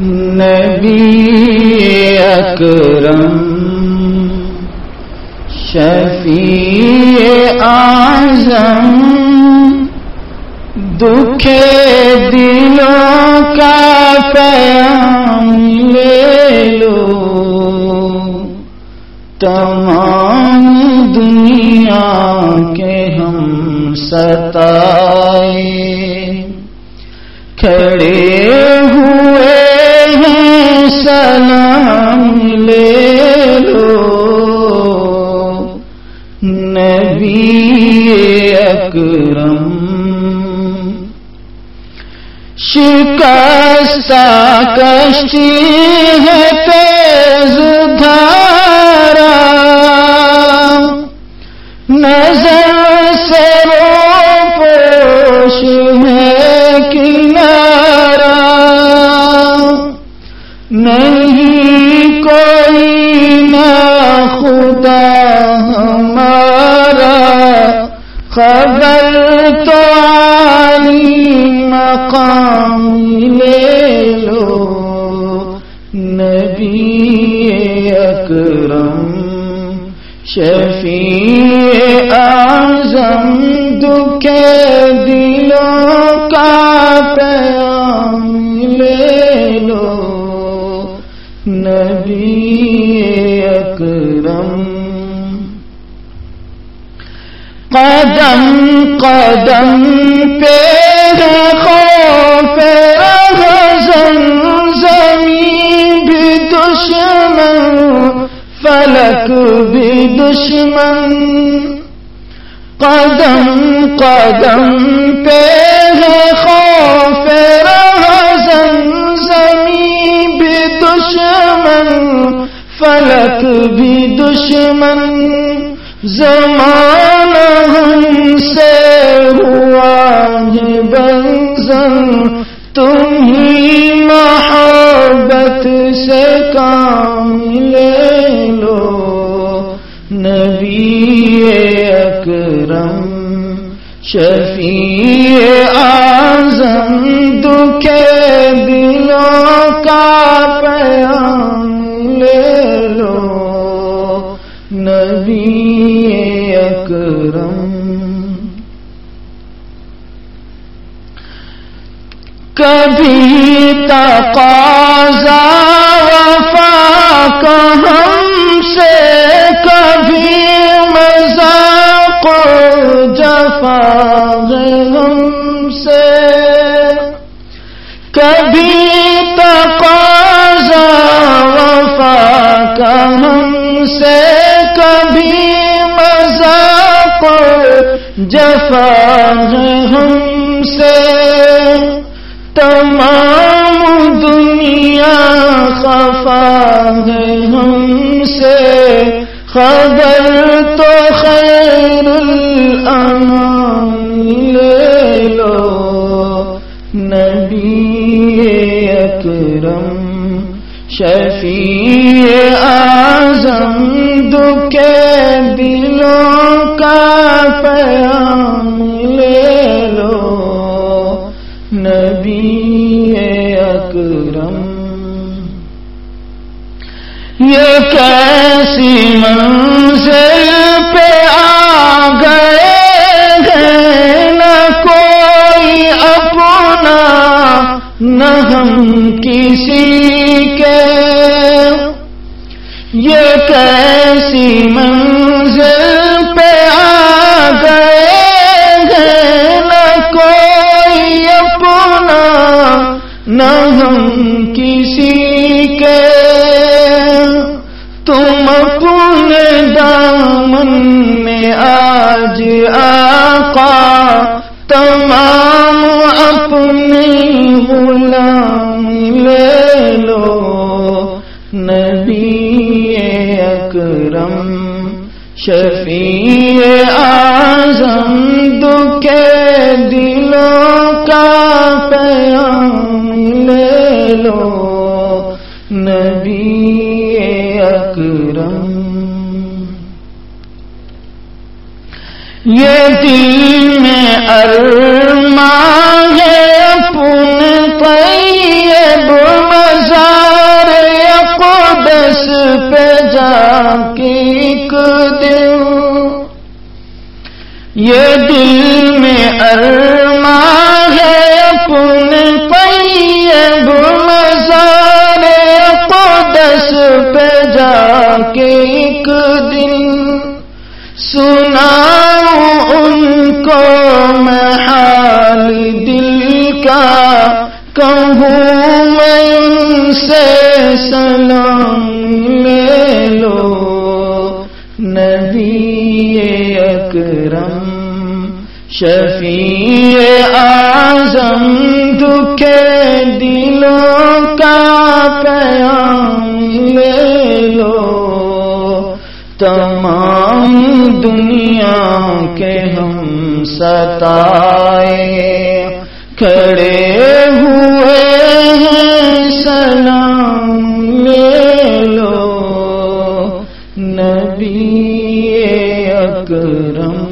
نبی اکرم، شفیع آزم دکھے دلوں کا پیام لے لو۔ تمام دنیا کے ہم ستائے۔ اکرم شکست کشتی ہے مقام لے لو۔ نبی اکرم، شفیع اعظم، دکھے دلوں کا پیام لے لو۔ نبی اکرم قدم قدم پہ خوف رہزن زمین بھی دشمن فلک بھی دشمن۔ قدم قدم پہ کام لے لو، نبی اکرم، شفیع اعظم دکھے دلوں کا پیام لے لو، نبی اکرم۔ کبھی تقاضا کا ہم سے کبھی مذاق جفا ہم سے۔ کبھی تقاضا وفا کا ہم سے، کبھی مذاق جفا ہم سے۔ تمام دنیا خفا ہے ہم سے، خبر تو خیر الانام لے لو۔ نبی اکرم، شفیع اعظم دکھے دلوں کا پیام لے لو۔ نبی اکرم۔ یہ کیسی منزل پہ آ گئے ہیں؟ نہ کوئی اپنا، نہ ہم کسی کے۔ یہ کیسی منزل تم اپنے دامن میں آج آقا تمام اپنی غلام لے لو۔ نبی اکرم شفیع یہ دل میں ارمان ہے اپن طیب مزار اقدس پہ جا کے ایک دن یہ دل میں ارمان کا کہوں میں ان سے سلام لے لو نبی اکرم شفیع آزم دکھے دلوں کا پیام لے لو تمام دنیا کے ہم ستائے کھڑے ہوئے ہیں سلام لے لو نبی اکرم